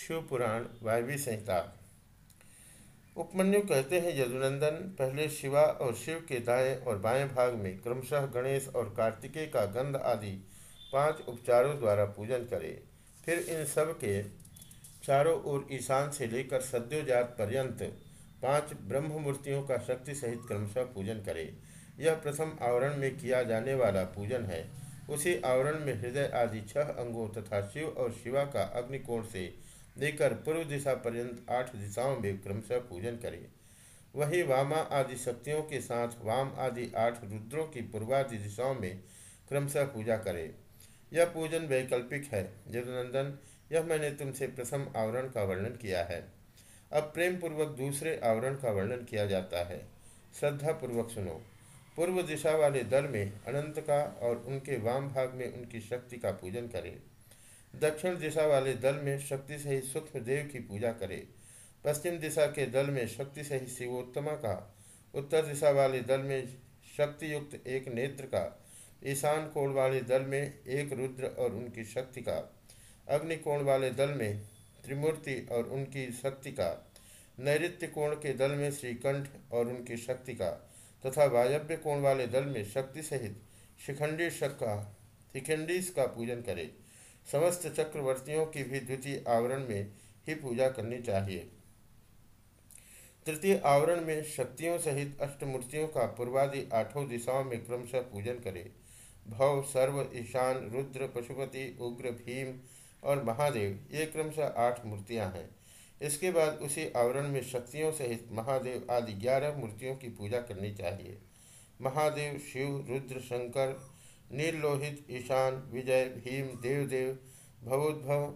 शिव पुराण वायवी संहिता। उपमन्यु कहते हैं, यदुनंदन पहले शिवा और शिव के दाएँ और बाएँ भाग में क्रमशः गणेश और कार्तिकेय का गंध आदि पाँच उपचारों द्वारा पूजन करें। फिर इन सब के चारों ओर ईशान से लेकर सद्योजात पर्यंत पाँच ब्रह्म मूर्तियों का शक्ति सहित क्रमशः पूजन करें। यह प्रथम आवरण में किया जाने वाला पूजन है। उसी आवरण में हृदय आदि छह अंगों तथा शिव और शिवा का अग्निकोण से लेकर पूर्व दिशा पर्यंत आठ दिशाओं में क्रमशः पूजन करें। वही वामा आदि शक्तियों के साथ वाम आदि आठ रुद्रों की पूर्वादि दिशाओं में क्रमशः पूजा करें। यह पूजन वैकल्पिक है। यदुनंदन यह मैंने तुमसे प्रथम आवरण का वर्णन किया है। अब प्रेम पूर्वक दूसरे आवरण का वर्णन किया जाता है। श्रद्धा पूर्वक सुनो। पूर्व दिशा वाले दल में अनंत का और उनके वाम भाग में उनकी शक्ति का पूजन करें। दक्षिण दिशा वाले दल में शक्ति सहित सूक्ष्म देव की पूजा करें। पश्चिम दिशा के दल में शक्ति सहित शिवोत्तमा का, उत्तर दिशा वाले दल में शक्ति युक्त एक नेत्र का, ईशान कोण वाले दल में एक रुद्र और उनकी शक्ति का अग्निकोण वाले दल में त्रिमूर्ति और उनकी शक्ति का नैत्य कोण के दल में श्रीकंठ और उनकी शक्ति का, तथा वायव्य कोण वाले दल में शक्ति सहित शिखंडी शक का शिखंडीस का पूजन करे। समस्त चक्रवर्तियों की भी द्वितीय आवरण में ही पूजा करनी चाहिए। तृतीय आवरण में शक्तियों सहित अष्टमूर्तियों का पूर्वादि आठों दिशाओं में क्रमशः पूजन करे। भव, सर्व, ईशान, रुद्र, पशुपति, उग्र, भीम और महादेव, ये क्रमशः आठ मूर्तियाँ हैं। इसके बाद उसी आवरण में शक्तियों सहित महादेव आदि ग्यारह मूर्तियों की पूजा करनी चाहिए। महादेव, शिव, रुद्र, शंकर नीललोहित ईशान, विजय, भीम, देवदेव, भवोद्भव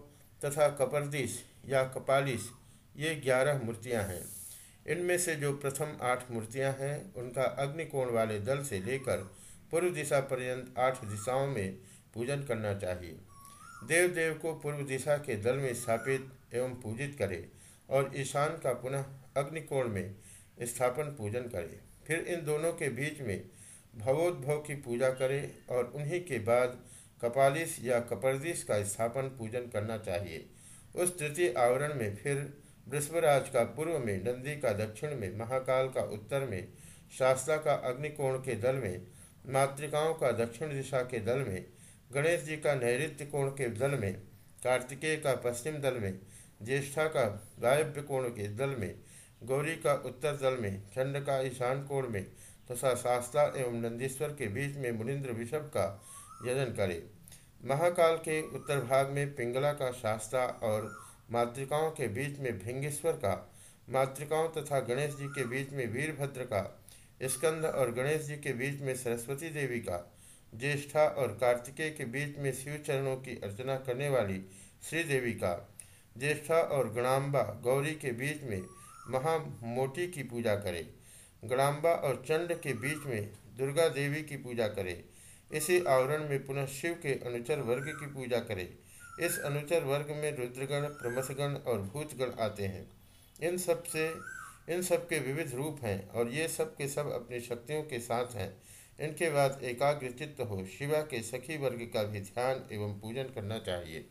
तथा कपर्दिश या कपालिश, ये ग्यारह मूर्तियाँ हैं। इनमें से जो प्रथम आठ मूर्तियाँ हैं, उनका अग्निकोण वाले दल से लेकर पूर्व दिशा पर्यंत आठ दिशाओं में पूजन करना चाहिए। देव देव को पूर्व दिशा के दल में स्थापित एवं पूजित करें और ईशान का पुनः अग्निकोण में स्थापन पूजन करें। फिर इन दोनों के बीच में भवोद्भव की पूजा करें और उन्हीं के बाद कपालिश या कपर्दिश का स्थापन पूजन करना चाहिए। उस तृतीय आवरण में फिर बृष्भराज का पूर्व में, नंदी का दक्षिण में, महाकाल का उत्तर में, शास्त्रा का अग्निकोण के दल में, मातृकाओं का दक्षिण दिशा के दल में, गणेश जी का नैत्य कोण के दल में, कार्तिकेय का पश्चिम दल में, ज्येष्ठा का गायव्य कोण के दल में, गौरी का उत्तर दल में चंड का ईशान कोण में तथा शास्त्रा एवं नंदीश्वर के बीच में मुनिंद्र विषभ का यजन करे। महाकाल के उत्तर भाग में पिंगला का शास्त्रा और मातृकाओं के बीच में भिंगेश्वर का, मातृकाओं तथा गणेश जी के बीच में वीरभद्र का, स्कंद और गणेश जी के बीच में सरस्वती देवी का, ज्येष्ठा और कार्तिकेय के बीच में शिव चरणों की अर्चना करने वाली श्रीदेवी का, ज्येष्ठा और गणाम्बा गौरी के बीच में महामोटी की पूजा करे। गणाम्बा और चंड के बीच में दुर्गा देवी की पूजा करे। इसी आवरण में पुनः शिव के अनुचर वर्ग की पूजा करे। इस अनुचर वर्ग में रुद्रगण, प्रमथगण और भूतगण आते हैं। इन सबसे, इन सब के विविध रूप हैं और ये सब के सब अपनी शक्तियों के साथ हैं। इनके बाद एकाग्र चित्त हो शिवा के सखी वर्ग का भी ध्यान एवं पूजन करना चाहिए।